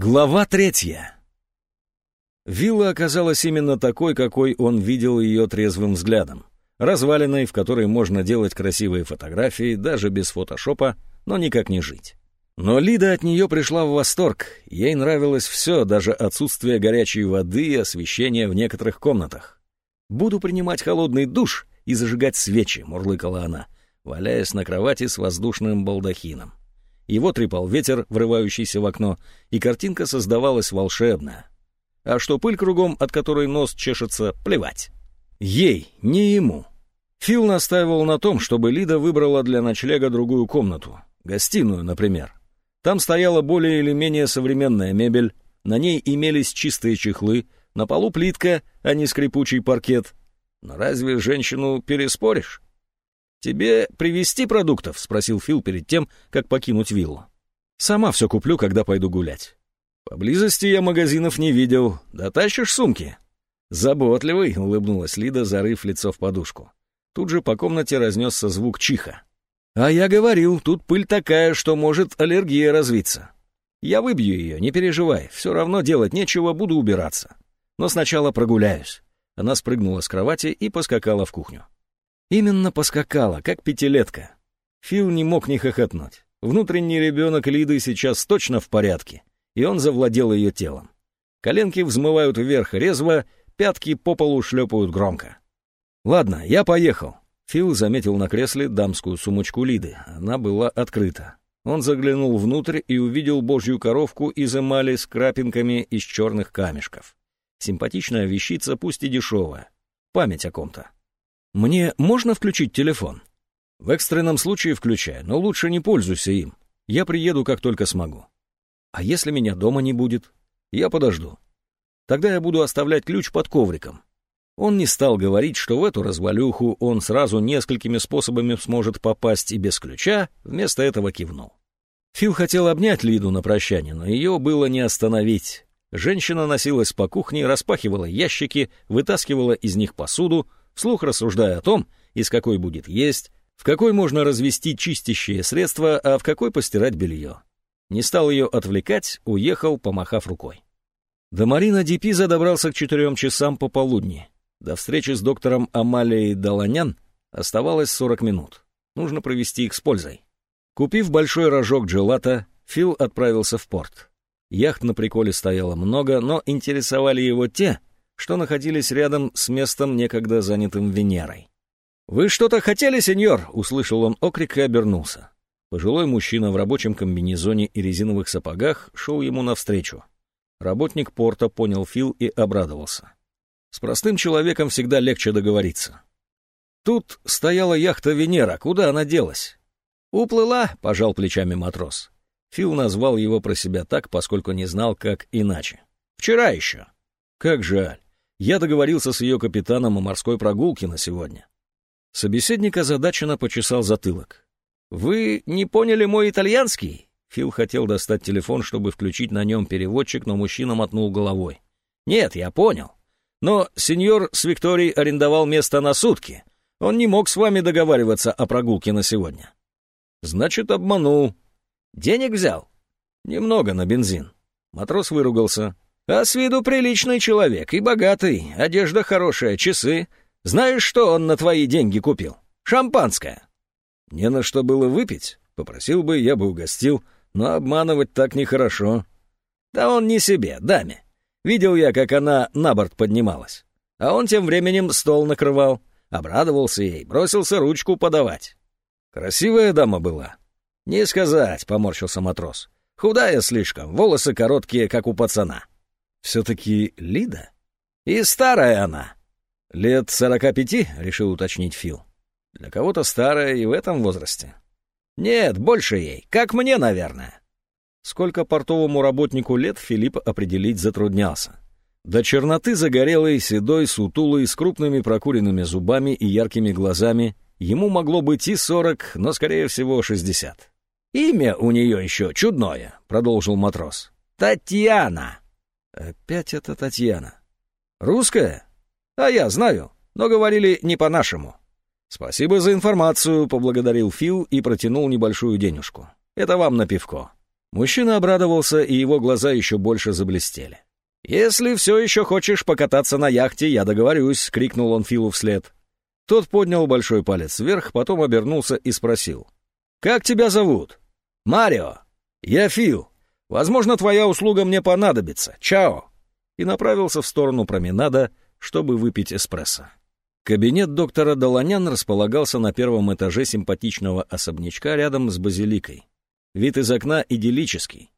Глава третья. Вилла оказалась именно такой, какой он видел ее трезвым взглядом. Разваленной, в которой можно делать красивые фотографии, даже без фотошопа, но никак не жить. Но Лида от нее пришла в восторг. Ей нравилось все, даже отсутствие горячей воды и освещения в некоторых комнатах. «Буду принимать холодный душ и зажигать свечи», — мурлыкала она, валяясь на кровати с воздушным балдахином. Его трепал ветер, врывающийся в окно, и картинка создавалась волшебная. А что пыль кругом, от которой нос чешется, плевать. Ей, не ему. Фил настаивал на том, чтобы Лида выбрала для ночлега другую комнату. Гостиную, например. Там стояла более или менее современная мебель, на ней имелись чистые чехлы, на полу плитка, а не скрипучий паркет. Но разве женщину переспоришь? «Тебе привезти продуктов?» — спросил Фил перед тем, как покинуть виллу. «Сама все куплю, когда пойду гулять». «Поблизости я магазинов не видел. Дотащишь сумки?» «Заботливый», — улыбнулась Лида, зарыв лицо в подушку. Тут же по комнате разнесся звук чиха. «А я говорил, тут пыль такая, что может аллергия развиться. Я выбью ее, не переживай, все равно делать нечего, буду убираться. Но сначала прогуляюсь». Она спрыгнула с кровати и поскакала в кухню. Именно поскакала, как пятилетка. Фил не мог не хохотнуть. Внутренний ребенок Лиды сейчас точно в порядке, и он завладел ее телом. Коленки взмывают вверх резво, пятки по полу шлепают громко. «Ладно, я поехал». Фил заметил на кресле дамскую сумочку Лиды. Она была открыта. Он заглянул внутрь и увидел божью коровку из эмали с крапинками из черных камешков. Симпатичная вещица, пусть и дешевая. Память о ком-то. «Мне можно включить телефон?» «В экстренном случае включай, но лучше не пользуйся им. Я приеду, как только смогу». «А если меня дома не будет?» «Я подожду. Тогда я буду оставлять ключ под ковриком». Он не стал говорить, что в эту развалюху он сразу несколькими способами сможет попасть и без ключа, вместо этого кивнул. Фил хотел обнять Лиду на прощание, но ее было не остановить. Женщина носилась по кухне, распахивала ящики, вытаскивала из них посуду, вслух рассуждая о том, из какой будет есть, в какой можно развести чистящие средства, а в какой постирать белье. Не стал ее отвлекать, уехал, помахав рукой. До Марина Дипиза добрался к четырем часам пополудни. До встречи с доктором Амалией Долонян оставалось 40 минут. Нужно провести их с пользой. Купив большой рожок джелата, Фил отправился в порт. Яхт на приколе стояло много, но интересовали его те, что находились рядом с местом, некогда занятым Венерой. «Вы что-то хотели, сеньор?» — услышал он окрик и обернулся. Пожилой мужчина в рабочем комбинезоне и резиновых сапогах шел ему навстречу. Работник порта понял Фил и обрадовался. С простым человеком всегда легче договориться. Тут стояла яхта Венера, куда она делась? «Уплыла», — пожал плечами матрос. Фил назвал его про себя так, поскольку не знал, как иначе. «Вчера еще». «Как жаль. Я договорился с ее капитаном о морской прогулке на сегодня. Собеседник озадаченно почесал затылок. «Вы не поняли мой итальянский?» Фил хотел достать телефон, чтобы включить на нем переводчик, но мужчина мотнул головой. «Нет, я понял. Но сеньор с Викторией арендовал место на сутки. Он не мог с вами договариваться о прогулке на сегодня». «Значит, обманул. Денег взял?» «Немного на бензин». Матрос выругался. А с виду приличный человек и богатый, одежда хорошая, часы. Знаешь, что он на твои деньги купил? Шампанское. Не на что было выпить. Попросил бы, я бы угостил, но обманывать так нехорошо. Да он не себе, даме. Видел я, как она на борт поднималась. А он тем временем стол накрывал. Обрадовался ей, бросился ручку подавать. Красивая дама была. Не сказать, поморщился матрос. Худая слишком, волосы короткие, как у пацана. Все-таки Лида? И старая она. Лет сорока пяти, решил уточнить Фил. Для кого-то старая и в этом возрасте. Нет, больше ей, как мне, наверное. Сколько портовому работнику лет Филипп определить затруднялся. До черноты загорелой, седой, сутулой, с крупными прокуренными зубами и яркими глазами, ему могло быть и сорок, но, скорее всего, шестьдесят. «Имя у нее еще чудное», — продолжил матрос. «Татьяна». Опять это Татьяна. Русская? А я знаю, но говорили не по-нашему. Спасибо за информацию, поблагодарил Фил и протянул небольшую денежку. Это вам на пивко. Мужчина обрадовался, и его глаза еще больше заблестели. «Если все еще хочешь покататься на яхте, я договорюсь», — крикнул он Филу вслед. Тот поднял большой палец вверх, потом обернулся и спросил. «Как тебя зовут?» «Марио». «Я Фил. Возможно, твоя услуга мне понадобится. Чао!» И направился в сторону променада, чтобы выпить эспрессо. Кабинет доктора Долонян располагался на первом этаже симпатичного особнячка рядом с базиликой. Вид из окна идиллический.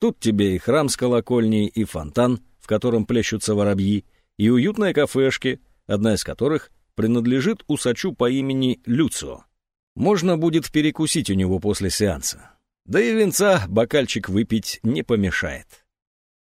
Тут тебе и храм с колокольней, и фонтан, в котором плещутся воробьи, и уютные кафешки, одна из которых принадлежит усачу по имени Люцио. Можно будет перекусить у него после сеанса. Да и венца бокальчик выпить не помешает.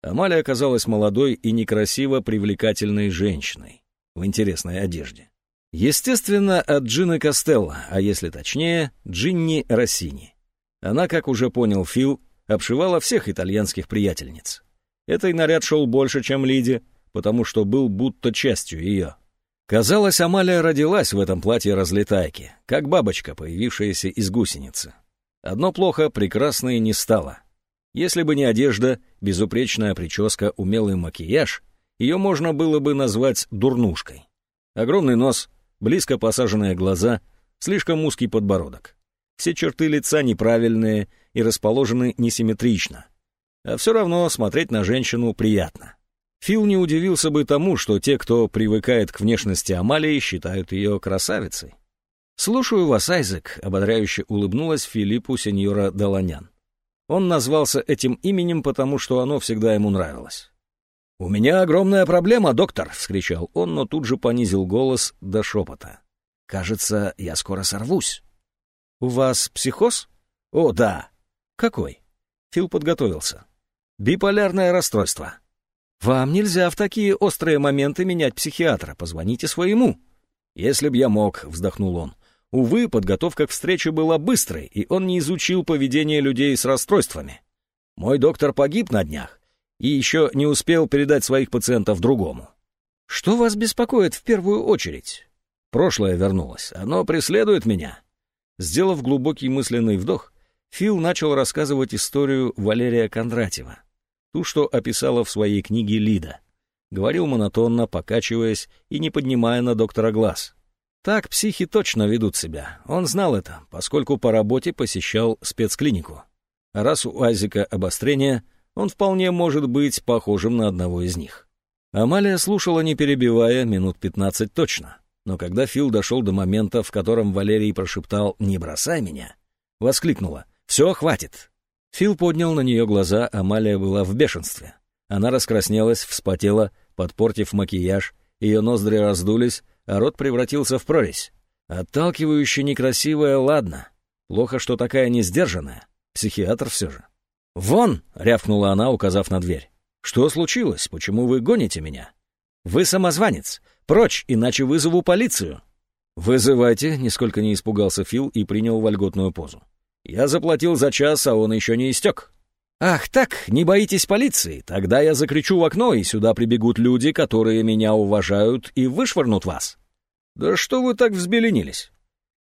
Амалия оказалась молодой и некрасиво привлекательной женщиной в интересной одежде. Естественно, от Джины Костелло, а если точнее, Джинни Россини. Она, как уже понял Фил, обшивала всех итальянских приятельниц. Этой наряд шел больше, чем Лиде, потому что был будто частью ее. Казалось, Амалия родилась в этом платье разлетайки, как бабочка, появившаяся из гусеницы. Одно плохо, прекрасной не стало. Если бы не одежда, безупречная прическа, умелый макияж, ее можно было бы назвать дурнушкой. Огромный нос, близко посаженные глаза, слишком узкий подбородок. Все черты лица неправильные и расположены несимметрично. А все равно смотреть на женщину приятно. Фил не удивился бы тому, что те, кто привыкает к внешности Амалии, считают ее красавицей. «Слушаю вас, Айзек», — ободряюще улыбнулась Филиппу сеньора Долонян. Он назвался этим именем, потому что оно всегда ему нравилось. «У меня огромная проблема, доктор!» — вскричал он, но тут же понизил голос до шепота. «Кажется, я скоро сорвусь». «У вас психоз?» «О, да». «Какой?» Фил подготовился. «Биполярное расстройство». «Вам нельзя в такие острые моменты менять психиатра. Позвоните своему». «Если б я мог», — вздохнул он. Увы, подготовка к встрече была быстрой, и он не изучил поведение людей с расстройствами. Мой доктор погиб на днях и еще не успел передать своих пациентов другому. Что вас беспокоит в первую очередь? Прошлое вернулось, оно преследует меня. Сделав глубокий мысленный вдох, Фил начал рассказывать историю Валерия Кондратьева, ту, что описала в своей книге Лида. Говорил монотонно, покачиваясь и не поднимая на доктора глаз — так психи точно ведут себя. Он знал это, поскольку по работе посещал спецклинику. Раз у Азика обострение, он вполне может быть похожим на одного из них. Амалия слушала, не перебивая, минут пятнадцать точно. Но когда Фил дошел до момента, в котором Валерий прошептал «Не бросай меня», воскликнула «Все, хватит». Фил поднял на нее глаза, Амалия была в бешенстве. Она раскраснелась, вспотела, подпортив макияж, ее ноздри раздулись, а рот превратился в прорезь. Отталкивающе некрасивая, ладно. Плохо, что такая несдержанная. Психиатр все же. «Вон!» — рявкнула она, указав на дверь. «Что случилось? Почему вы гоните меня?» «Вы самозванец! Прочь, иначе вызову полицию!» «Вызывайте!» — нисколько не испугался Фил и принял вольготную позу. «Я заплатил за час, а он еще не истек». «Ах так, не боитесь полиции? Тогда я закричу в окно, и сюда прибегут люди, которые меня уважают, и вышвырнут вас». «Да что вы так взбеленились?»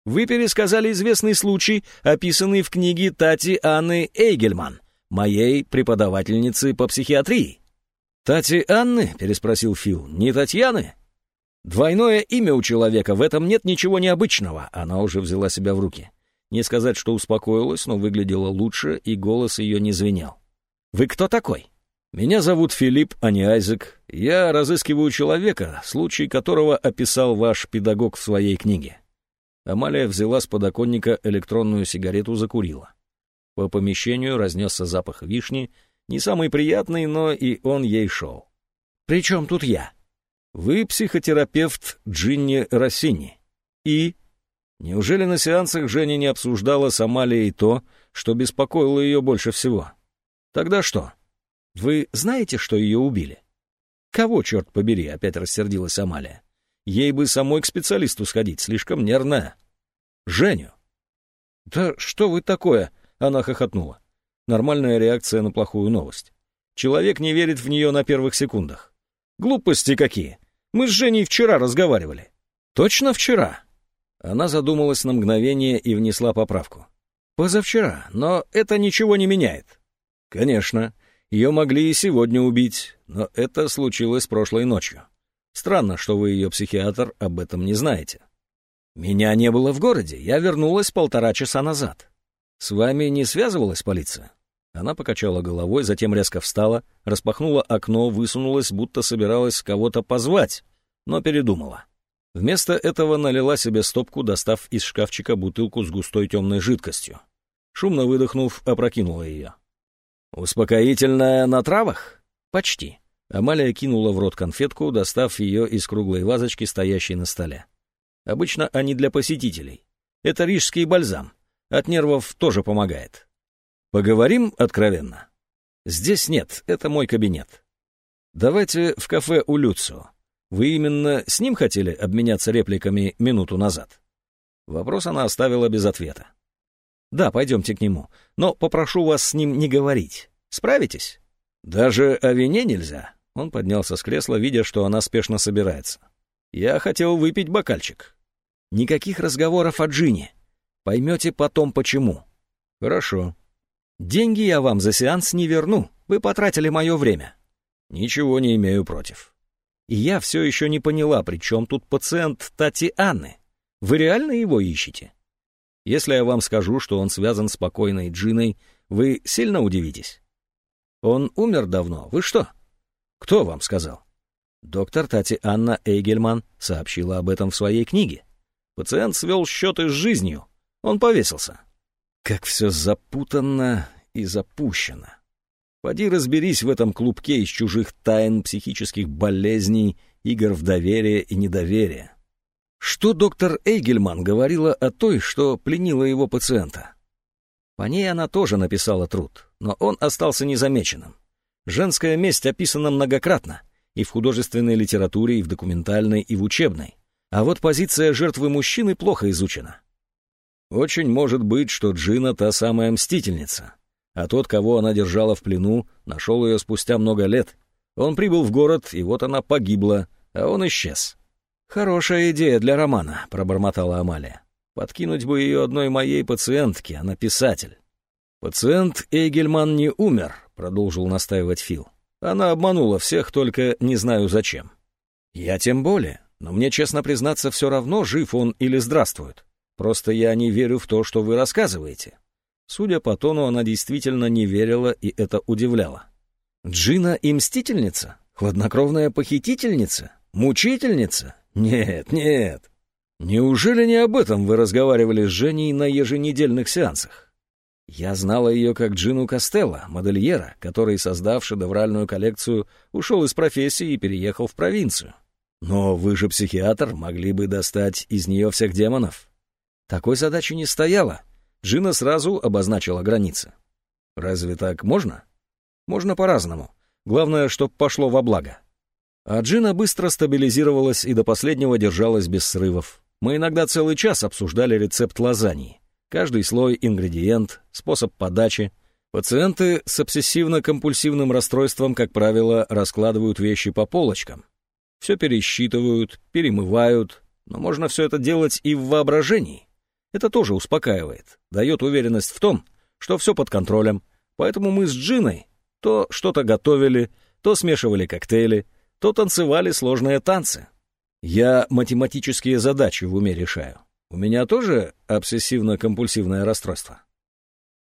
«Вы пересказали известный случай, описанный в книге Тати Анны Эйгельман, моей преподавательницы по психиатрии». «Тати Анны?» — переспросил Фил. «Не Татьяны?» «Двойное имя у человека, в этом нет ничего необычного», — она уже взяла себя в руки. Не сказать, что успокоилась, но выглядела лучше, и голос ее не звенел. «Вы кто такой?» «Меня зовут Филипп, а не Айзек. Я разыскиваю человека, случай которого описал ваш педагог в своей книге». Амалия взяла с подоконника электронную сигарету, закурила. По помещению разнесся запах вишни, не самый приятный, но и он ей шел. «При чем тут я?» «Вы психотерапевт Джинни Россини. И Неужели на сеансах Женя не обсуждала с Амалией то, что беспокоило ее больше всего? Тогда что? Вы знаете, что ее убили? Кого, черт побери, опять рассердилась Амалия. Ей бы самой к специалисту сходить, слишком нервная. Женю. Да что вы такое? Она хохотнула. Нормальная реакция на плохую новость. Человек не верит в нее на первых секундах. Глупости какие. Мы с Женей вчера разговаривали. Точно вчера? Она задумалась на мгновение и внесла поправку. «Позавчера, но это ничего не меняет. Конечно, ее могли и сегодня убить, но это случилось прошлой ночью. Странно, что вы ее психиатр об этом не знаете. Меня не было в городе, я вернулась полтора часа назад. С вами не связывалась полиция? Она покачала головой, затем резко встала, распахнула окно, высунулась, будто собиралась кого-то позвать, но передумала. Вместо этого налила себе стопку, достав из шкафчика бутылку с густой темной жидкостью. Шумно выдохнув, опрокинула ее. «Успокоительная на травах?» «Почти». Амалия кинула в рот конфетку, достав ее из круглой вазочки, стоящей на столе. Обычно они для посетителей. Это рижский бальзам. От нервов тоже помогает. Поговорим откровенно. Здесь нет, это мой кабинет. Давайте в кафе у Люцио. Вы именно с ним хотели обменяться репликами минуту назад? Вопрос она оставила без ответа. Да, пойдемте к нему, но попрошу вас с ним не говорить. Справитесь? Даже о вине нельзя. Он поднялся с кресла, видя, что она спешно собирается. Я хотел выпить бокальчик. Никаких разговоров о Джине. Поймете потом почему. Хорошо. Деньги я вам за сеанс не верну, вы потратили мое время. Ничего не имею против. И я все еще не поняла, при чем тут пациент Тати Анны. Вы реально его ищете? Если я вам скажу, что он связан с покойной Джиной, вы сильно удивитесь. Он умер давно. Вы что? Кто вам сказал? Доктор Тати Анна Эйгельман сообщила об этом в своей книге. Пациент свел счеты с жизнью. Он повесился. Как все запутанно и запущено. Поди разберись в этом клубке из чужих тайн, психических болезней, игр в доверие и недоверие. Что доктор Эйгельман говорила о той, что пленила его пациента? По ней она тоже написала труд, но он остался незамеченным. Женская месть описана многократно, и в художественной литературе, и в документальной, и в учебной. А вот позиция жертвы мужчины плохо изучена. Очень может быть, что Джина та самая мстительница. А тот, кого она держала в плену, нашел ее спустя много лет. Он прибыл в город, и вот она погибла, а он исчез. «Хорошая идея для романа», — пробормотала Амалия. «Подкинуть бы ее одной моей пациентке, она писатель». «Пациент Эйгельман не умер», — продолжил настаивать Фил. «Она обманула всех, только не знаю зачем». «Я тем более, но мне, честно признаться, все равно, жив он или здравствует. Просто я не верю в то, что вы рассказываете». Судя по тону, она действительно не верила, и это удивляло. «Джина и мстительница? Хладнокровная похитительница? Мучительница? Нет, нет. Неужели не об этом вы разговаривали с Женей на еженедельных сеансах? Я знала ее как Джину Костелло, модельера, который, создав шедевральную коллекцию, ушел из профессии и переехал в провинцию. Но вы же психиатр, могли бы достать из нее всех демонов. Такой задачи не стояло. Джина сразу обозначила границы. Разве так можно? Можно по-разному. Главное, чтоб пошло во благо. А Джина быстро стабилизировалась и до последнего держалась без срывов. Мы иногда целый час обсуждали рецепт лазаньи. Каждый слой, ингредиент, способ подачи. Пациенты с обсессивно-компульсивным расстройством, как правило, раскладывают вещи по полочкам. Все пересчитывают, перемывают, но можно все это делать и в воображении. Это тоже успокаивает, дает уверенность в том, что все под контролем. Поэтому мы с Джиной то что-то готовили, то смешивали коктейли, то танцевали сложные танцы. Я математические задачи в уме решаю. У меня тоже обсессивно-компульсивное расстройство.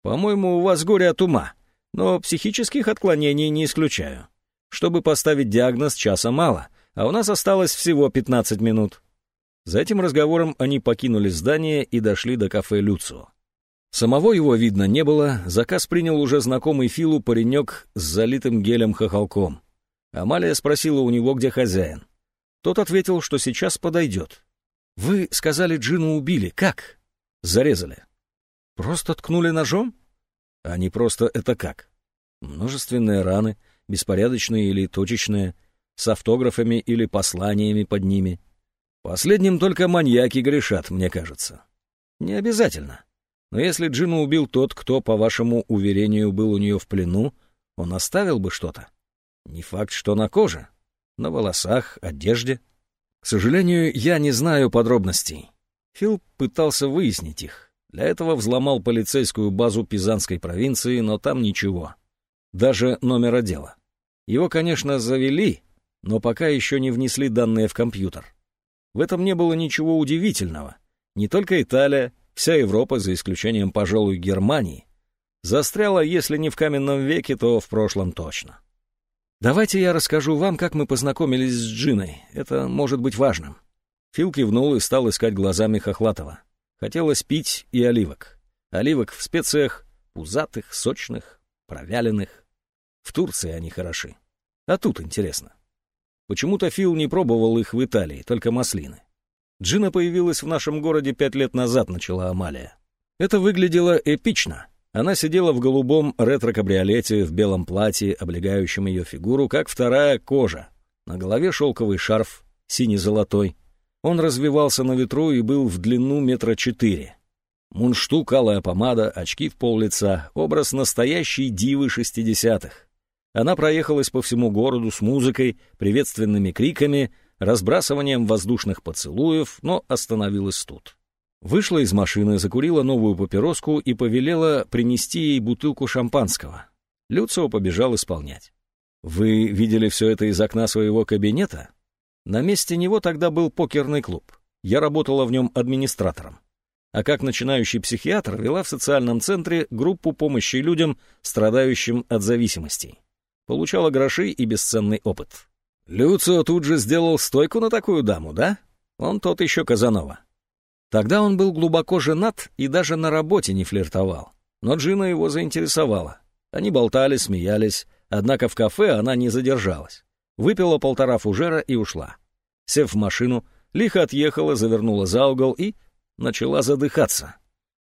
По-моему, у вас горе от ума, но психических отклонений не исключаю. Чтобы поставить диагноз, часа мало, а у нас осталось всего 15 минут. За этим разговором они покинули здание и дошли до кафе «Люцио». Самого его видно не было, заказ принял уже знакомый Филу паренек с залитым гелем хохолком. Амалия спросила у него, где хозяин. Тот ответил, что сейчас подойдет. «Вы сказали, Джину убили. Как?» «Зарезали». «Просто ткнули ножом?» «А не просто это как?» «Множественные раны, беспорядочные или точечные, с автографами или посланиями под ними». Последним только маньяки грешат, мне кажется. Не обязательно. Но если Джину убил тот, кто, по вашему уверению, был у нее в плену, он оставил бы что-то. Не факт, что на коже. На волосах, одежде. К сожалению, я не знаю подробностей. Фил пытался выяснить их. Для этого взломал полицейскую базу Пизанской провинции, но там ничего. даже номера дела. Его, конечно, завели, но пока еще не внесли данные в компьютер. В этом не было ничего удивительного. Не только Италия, вся Европа, за исключением, пожалуй, Германии, застряла, если не в каменном веке, то в прошлом точно. Давайте я расскажу вам, как мы познакомились с Джиной. Это может быть важным. Фил кивнул и стал искать глазами Хохлатова. Хотелось пить и оливок. Оливок в специях, пузатых, сочных, провяленных. В Турции они хороши. А тут интересно. Почему-то Фил не пробовал их в Италии, только маслины. Джина появилась в нашем городе пять лет назад, начала Амалия. Это выглядело эпично. Она сидела в голубом ретро-кабриолете в белом платье, облегающем ее фигуру, как вторая кожа. На голове шелковый шарф, синий-золотой. Он развивался на ветру и был в длину метра четыре. Мунштук, алая помада, очки в пол лица, образ настоящей дивы шестидесятых. Она проехалась по всему городу с музыкой, приветственными криками, разбрасыванием воздушных поцелуев, но остановилась тут. Вышла из машины, закурила новую папироску и повелела принести ей бутылку шампанского. Люцио побежал исполнять. «Вы видели все это из окна своего кабинета?» На месте него тогда был покерный клуб. Я работала в нем администратором. А как начинающий психиатр вела в социальном центре группу помощи людям, страдающим от зависимостей. Получала гроши и бесценный опыт. Люцио тут же сделал стойку на такую даму, да? Он тот еще Казанова. Тогда он был глубоко женат и даже на работе не флиртовал. Но Джина его заинтересовала. Они болтали, смеялись, однако в кафе она не задержалась. Выпила полтора фужера и ушла. Сев в машину, лихо отъехала, завернула за угол и начала задыхаться.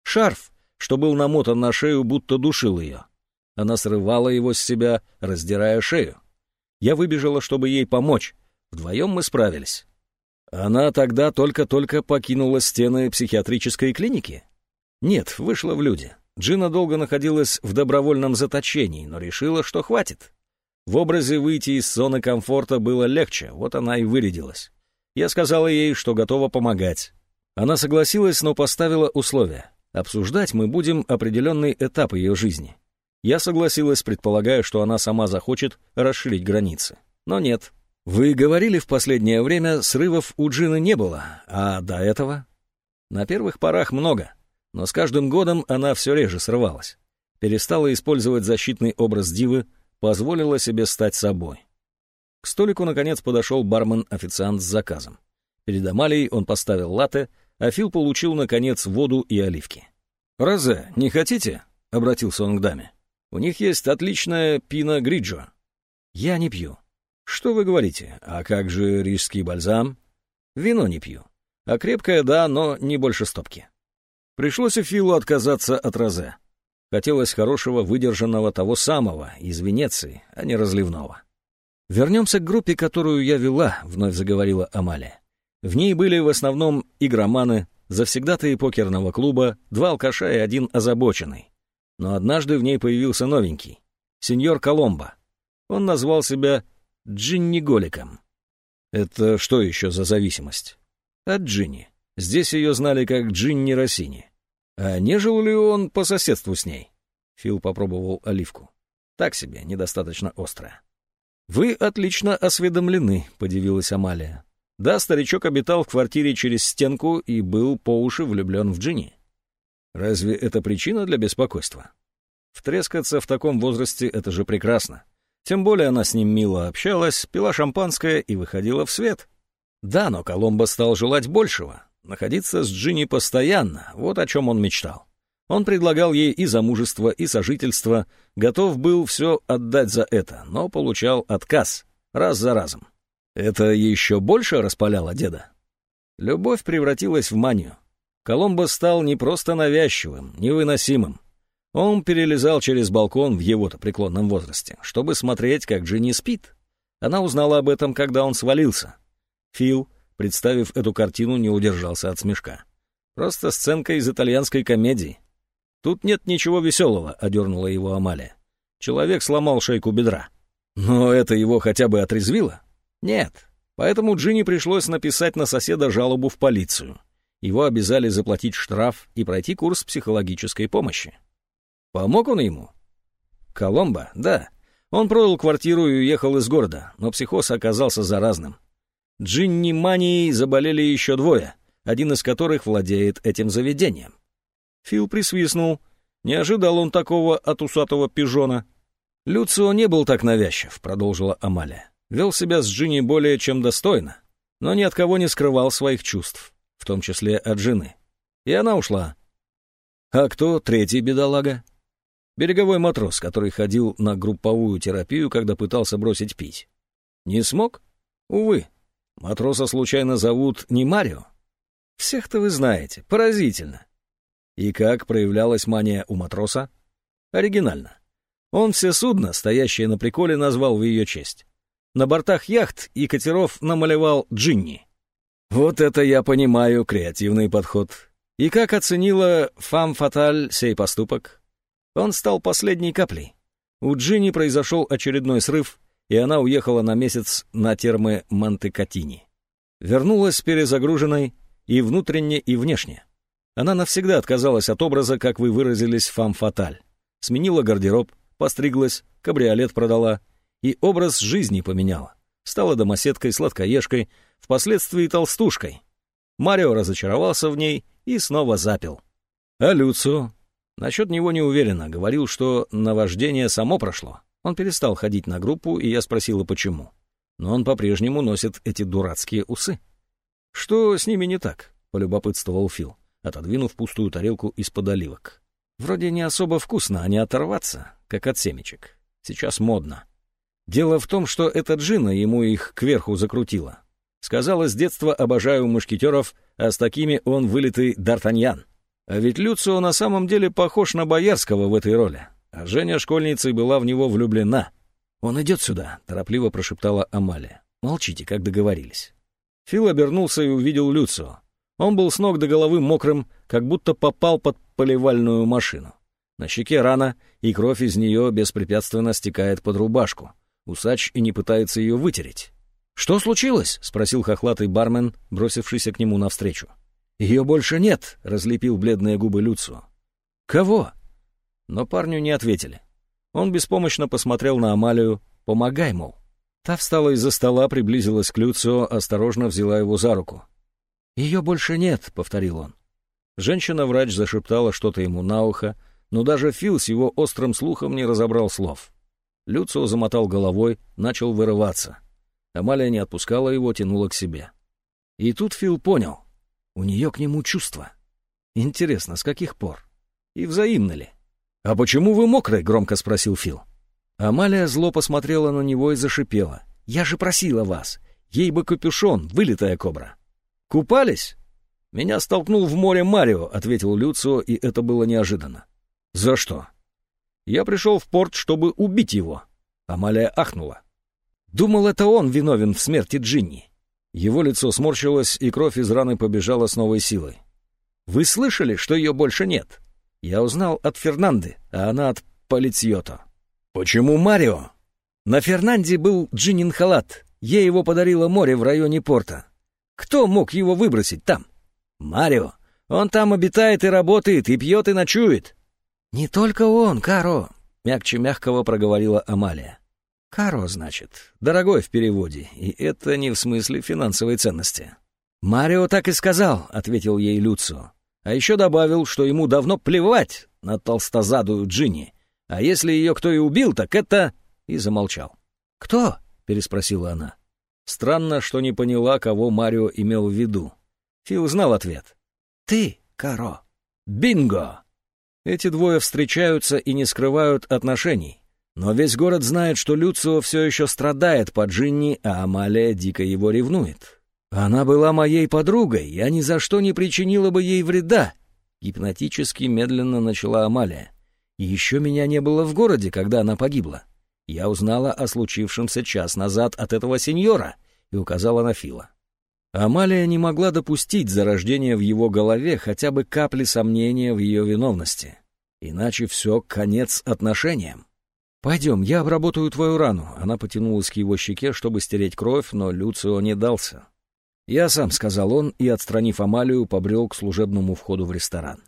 Шарф, что был намотан на шею, будто душил ее. Она срывала его с себя, раздирая шею. Я выбежала, чтобы ей помочь. Вдвоем мы справились. Она тогда только-только покинула стены психиатрической клиники? Нет, вышла в люди. Джина долго находилась в добровольном заточении, но решила, что хватит. В образе выйти из зоны комфорта было легче, вот она и вырядилась. Я сказала ей, что готова помогать. Она согласилась, но поставила условия. Обсуждать мы будем определенный этап ее жизни. Я согласилась, предполагая, что она сама захочет расширить границы. Но нет, вы говорили в последнее время, срывов у Джины не было, а до этого? На первых порах много, но с каждым годом она все реже срывалась. Перестала использовать защитный образ дивы, позволила себе стать собой. К столику, наконец, подошел бармен-официант с заказом. Перед Амалией он поставил латте, а Фил получил, наконец, воду и оливки. «Розе, не хотите?» — обратился он к даме. «У них есть отличная пино гриджо». «Я не пью», «Что вы говорите? А как же рижский бальзам?» «Вино не пью. А крепкое, да, но не больше стопки». Пришлось и Филу отказаться от розе. Хотелось хорошего, выдержанного того самого, из Венеции, а не разливного. «Вернемся к группе, которую я вела», — вновь заговорила Амалия. В ней были в основном игроманы, завсегдатые покерного клуба, два алкаша и один озабоченный. Но однажды в ней появился новенький — сеньор Коломбо. Он назвал себя Джинни Голиком. Это что еще за зависимость? От Джинни. Здесь ее знали как Джинни Россини. А не жил ли он по соседству с ней? Фил попробовал оливку. Так себе, недостаточно острая. «Вы отлично осведомлены», — подивилась Амалия. «Да, старичок обитал в квартире через стенку и был по уши влюблен в Джинни. Разве это причина для беспокойства? Втрескаться в таком возрасте — это же прекрасно. Тем более она с ним мило общалась, пила шампанское и выходила в свет. Да, но Коломбо стал желать большего. Находиться с Джинни постоянно, вот о чем он мечтал. Он предлагал ей и замужество, и сожительство, готов был все отдать за это, но получал отказ, раз за разом. Это еще больше распаляло деда. Любовь превратилась в манию. Коломбо стал не просто навязчивым, невыносимым. Он перелезал через балкон в его-то преклонном возрасте, чтобы смотреть, как Джинни спит. Она узнала об этом, когда он свалился. Фил, представив эту картину, не удержался от смешка. Просто сценка из итальянской комедии. «Тут нет ничего веселого», — одернула его Амалия. Человек сломал шейку бедра. Но это его хотя бы отрезвило? Нет. Поэтому Джинни пришлось написать на соседа жалобу в полицию. Его обязали заплатить штраф и пройти курс психологической помощи. Помог он ему? Коломбо? Да. Он продал квартиру и уехал из города, но психоз оказался заразным. Джинни Манией заболели еще двое, один из которых владеет этим заведением. Фил присвистнул. Не ожидал он такого от усатого пижона. «Люцио не был так навязчив», — продолжила Амалия. «Вел себя с Джинни более чем достойно, но ни от кого не скрывал своих чувств, в том числе от жены. И она ушла. А кто третий бедолага? Береговой матрос, который ходил на групповую терапию, когда пытался бросить пить. Не смог? Увы. Матроса случайно зовут не Марио? Всех-то вы знаете. Поразительно. И как проявлялась мания у матроса? Оригинально. Он все судно, стоящее на приколе, назвал в ее честь. На бортах яхт и катеров намалевал Джинни. Вот это я понимаю, креативный подход. И как оценила фам фаталь сей поступок? Он стал последней каплей. У Джинни произошел очередной срыв, и она уехала на месяц на термы Монте-Катини. Вернулась перезагруженной и внутренне, и внешне. Она навсегда отказалась от образа, как вы выразились, фам-фаталь. Сменила гардероб, постриглась, кабриолет продала и образ жизни поменяла. Стала домоседкой, сладкоежкой, впоследствии толстушкой. Марио разочаровался в ней и снова запил. А Люцио? Насчет него не уверенно, говорил, что наваждение само прошло. Он перестал ходить на группу, и я спросила, почему. Но он по-прежнему носит эти дурацкие усы. «Что с ними не так?» — полюбопытствовал Фил, отодвинув пустую тарелку из-под оливок. «Вроде не особо вкусно, а не оторваться, как от семечек. Сейчас модно. Дело в том, что эта джина ему их кверху закрутила. Сказала, с детства обожаю мушкетеров, а с такими он вылитый Д'Артаньян. А ведь Люцио на самом деле похож на Боярского в этой роли. А Женя школьницей была в него влюблена. «Он идет сюда», — торопливо прошептала Амалия. «Молчите, как договорились». Фил обернулся и увидел Люцио. Он был с ног до головы мокрым, как будто попал под поливальную машину. На щеке рана, и кровь из нее беспрепятственно стекает под рубашку. Усач и не пытается ее вытереть. «Что случилось?» — спросил хохлатый бармен, бросившийся к нему навстречу. «Ее больше нет», — разлепил бледные губы Люцу. «Кого?» Но парню не ответили. Он беспомощно посмотрел на Амалию. «Помогай, мол». Та встала из-за стола, приблизилась к Люцио, осторожно взяла его за руку. «Ее больше нет», — повторил он. Женщина-врач зашептала что-то ему на ухо, но даже Фил с его острым слухом не разобрал слов. Люцио замотал головой, начал вырываться. Амалия не отпускала его, тянула к себе. И тут Фил понял. У нее к нему чувства. Интересно, с каких пор? И взаимно ли? «А почему вы мокрый?» — громко спросил Фил. Амалия зло посмотрела на него и зашипела. «Я же просила вас! Ей бы капюшон, вылитая кобра!» «Купались?» «Меня столкнул в море Марио», — ответил Люцио, и это было неожиданно. «За что?» «Я пришел в порт, чтобы убить его». Амалия ахнула. Думал, это он виновен в смерти Джинни. Его лицо сморщилось, и кровь из раны побежала с новой силой. «Вы слышали, что ее больше нет? Я узнал от Фернанды, а она от Полициото». «Почему Марио?» «На Фернанде был Джиннин халат. Ей его подарило море в районе порта. Кто мог его выбросить там?» «Марио. Он там обитает и работает, и пьет, и ночует». «Не только он, Каро», — мягче мягкого проговорила Амалия. «Каро, значит. Дорогой в переводе, и это не в смысле финансовой ценности». «Марио так и сказал», — ответил ей Люцио. А еще добавил, что ему давно плевать на толстозадую Джинни. А если ее кто и убил, так это... И замолчал. «Кто?» — переспросила она. Странно, что не поняла, кого Марио имел в виду. Фил знал ответ. «Ты, Каро». «Бинго!» Эти двое встречаются и не скрывают отношений. Но весь город знает, что Люцио все еще страдает по Джинни, а Амалия дико его ревнует. Она была моей подругой, я ни за что не причинила бы ей вреда. Гипнотически медленно начала Амалия. И еще меня не было в городе, когда она погибла. Я узнала о случившемся час назад от этого сеньора и указала на Фила. Амалия не могла допустить зарождения в его голове хотя бы капли сомнения в ее виновности. Иначе все конец отношениям. «Пойдем, я обработаю твою рану». Она потянулась к его щеке, чтобы стереть кровь, но Люцио не дался. «Я сам», — сказал он, и, отстранив Амалию, побрел к служебному входу в ресторан.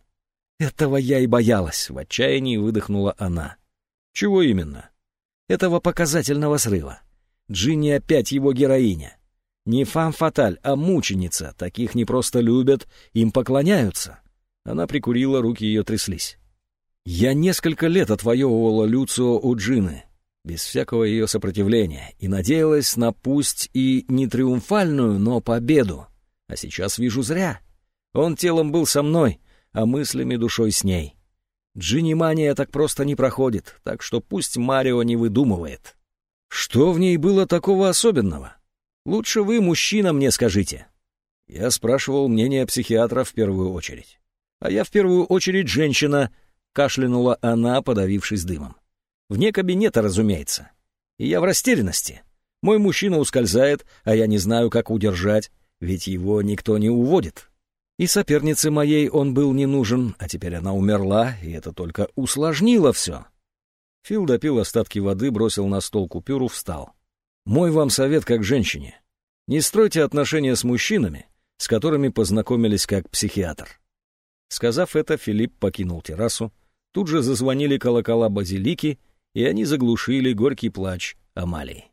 «Этого я и боялась», — в отчаянии выдохнула она. Чего именно? Этого показательного срыва. Джинни опять его героиня. Не фам-фаталь, а мученица. Таких не просто любят, им поклоняются. Она прикурила, руки ее тряслись. Я несколько лет отвоевывала Люцио у Джины, без всякого ее сопротивления, и надеялась на пусть и не триумфальную, но победу. А сейчас вижу зря. Он телом был со мной, а мыслями душой с ней. Джинни мания так просто не проходит, так что пусть Марио не выдумывает. Что в ней было такого особенного? Лучше вы, мужчина, мне скажите. Я спрашивал мнение психиатра в первую очередь. А я в первую очередь женщина, кашлянула она, подавившись дымом. Вне кабинета, разумеется. И я в растерянности. Мой мужчина ускользает, а я не знаю, как удержать, ведь его никто не уводит. И сопернице моей он был не нужен, а теперь она умерла, и это только усложнило все. Фил допил остатки воды, бросил на стол купюру, встал. «Мой вам совет как женщине. Не стройте отношения с мужчинами, с которыми познакомились как психиатр». Сказав это, Филипп покинул террасу. Тут же зазвонили колокола базилики, и они заглушили горький плач Амалии.